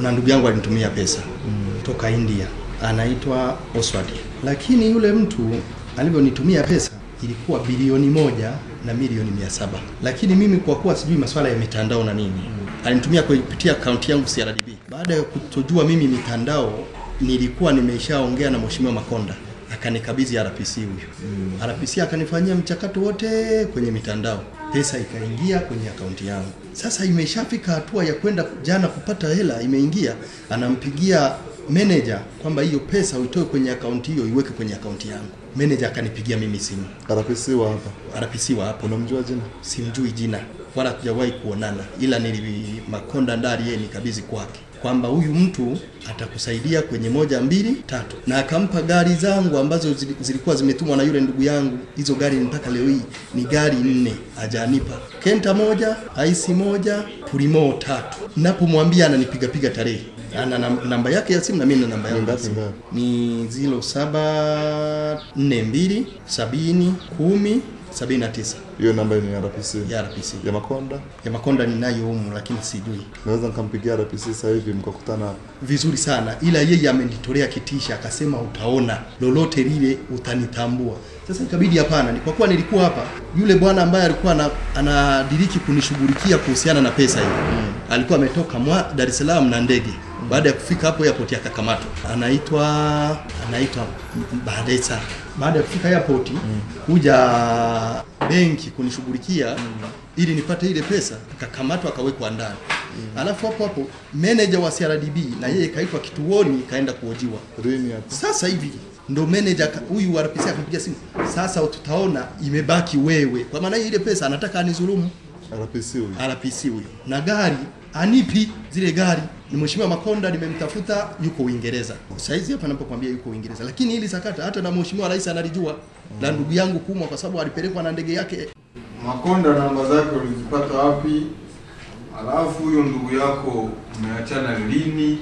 kuna ndugu yangu alinitumia pesa mm. toka India anaitwa Oswald, lakini yule mtu alivyonitumia pesa ilikuwa bilioni moja na milioni mia saba lakini mimi kwa kuwa sijui masuala ya mitandao na nini mm. alinitumia kupitia akaunti yangu CRDB. Baada ya kutojua mimi mitandao, nilikuwa nimeshaongea na mheshimiwa Makonda akanikabidhi RPC huyo mm. RPC akanifanyia mchakato wote kwenye mitandao, pesa ikaingia kwenye akaunti yangu. Sasa imeshafika hatua ya kwenda jana kupata hela, imeingia, anampigia meneja kwamba hiyo pesa uitoe kwenye akaunti hiyo iweke kwenye akaunti yangu. Manager akanipigia mimi simu, RPC wa hapa. RPC wa hapo, Unamjua jina? simjui jina wala tujawahi kuonana, ila nili Makonda Ndari yeye nikabidhi kwake kwamba huyu mtu atakusaidia kwenye moja mbili tatu, na akampa gari zangu ambazo zilikuwa zimetumwa na yule ndugu yangu. Hizo gari mpaka leo hii ni gari nne ajanipa, Kenta moja, Aisi moja, pulimo tatu. Napomwambia ananipigapiga tarehe ana namba yake ya simu na mimi na namba yangu ni zilo saba nne mbili sabini kumi sabini na tisa Hiyo namba ni RPC. ya RPC Ya Makonda. ya Makonda ninayo humu, lakini sijui Naweza nikampigia RPC sasa hivi mkakutana. vizuri sana, ila yeye amenitolea kitisha, akasema utaona lolote lile utanitambua. Sasa ikabidi hapana, ni kwa kuwa nilikuwa hapa, yule bwana ambaye alikuwa na, anadiriki kunishughulikia kuhusiana na pesa hiyo alikuwa ametoka mwa Dar es Salaam na ndege. Baada ya kufika hapo airport akakamatwa, anaitwa anaitwa Badesa. Baada ya kufika airport kuja benki kunishughulikia mm. ili nipate ile pesa, akakamatwa akawekwa ndani. mm. Alafu hapo hapo manager wa CRDB na yeye kaitwa kituoni kaenda kuojiwa Sasa hivi ndo manager huyu wa RPC akampigia simu, sasa tutaona imebaki wewe, kwa maana ile pesa anataka anizulumu RPC huyu. RPC huyo, na gari anipi zile gari. Ni mheshimiwa Makonda, nimemtafuta yuko Uingereza saizi hapa napokuambia yuko Uingereza, lakini hili sakata hata na mheshimiwa rais analijua la ndugu yangu kumwa, kwa sababu alipelekwa na ndege yake Makonda namba zake ulizipata wapi? Alafu huyo ndugu yako umeachana lini?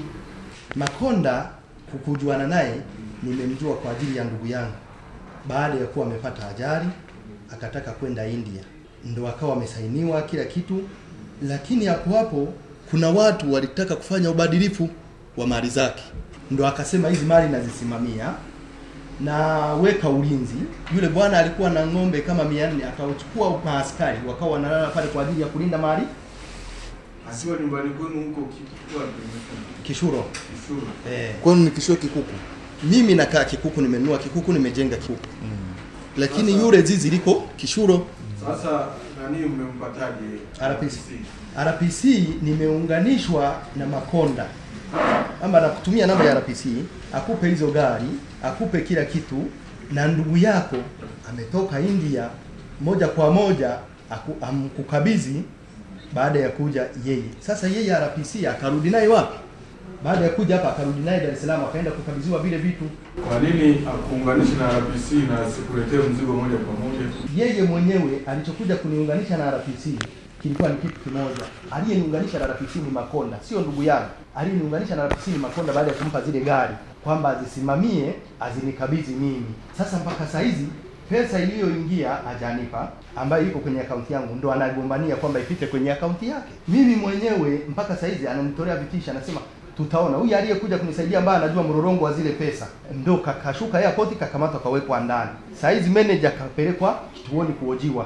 Makonda kukujuana naye nimemjua kwa ajili ya ndugu yangu, baada ya kuwa amepata ajali akataka kwenda India, ndo wakawa wamesainiwa kila kitu, lakini hapo hapo kuna watu walitaka kufanya ubadilifu wa mali zake, ndo akasema hizi mali nazisimamia na weka ulinzi. Yule bwana alikuwa na ng'ombe kama mia nne akauchukua maaskari wakawa wanalala pale kwa ajili ya kulinda mali Asiwa nyumbani kwenu huko Kishuro. Kishuro. Eh. Kwenu ni Kishuro kikuku? mimi nakaa Kikuku, nimenunua Kikuku, nimejenga Kikuku Mm. lakini yule zizi liko Kishuro. Sasa nani mmempataje? RPC. RPC nimeunganishwa na Makonda ama nakutumia namba ya RPC akupe hizo gari akupe kila kitu, na ndugu yako ametoka India moja kwa moja amkukabizi amkukabidhi baada ya kuja yeye. Sasa yeye RPC akarudi naye wapi? Baada ya kuja hapa akarudi naye Dar es Salaam, akaenda kukabidhiwa vile vitu. Kwa nini akuunganisha na RPC na asikuletee mzigo moja kwa moja? yeye mwenyewe alichokuja kuniunganisha na RPC kilikuwa ni kitu kimoja. Aliyeniunganisha na RPC ni Makonda, sio ndugu yangu. Aliyeniunganisha na RPC ni Makonda baada ya kumpa zile gari kwamba azisimamie azinikabidhi mimi. Sasa mpaka saa hizi pesa iliyoingia ajanipa ambayo iko kwenye akaunti yangu, ndo anagombania kwamba ipite kwenye akaunti yake. Mimi mwenyewe mpaka saa hizi ananitolea vitisha, anasema tutaona. Huyu aliyekuja kunisaidia ambaye anajua mrorongo wa zile pesa ndo kakashuka airport, kakamatwa, kawekwa ndani. Saa hizi manager kapelekwa kituoni kuhojiwa.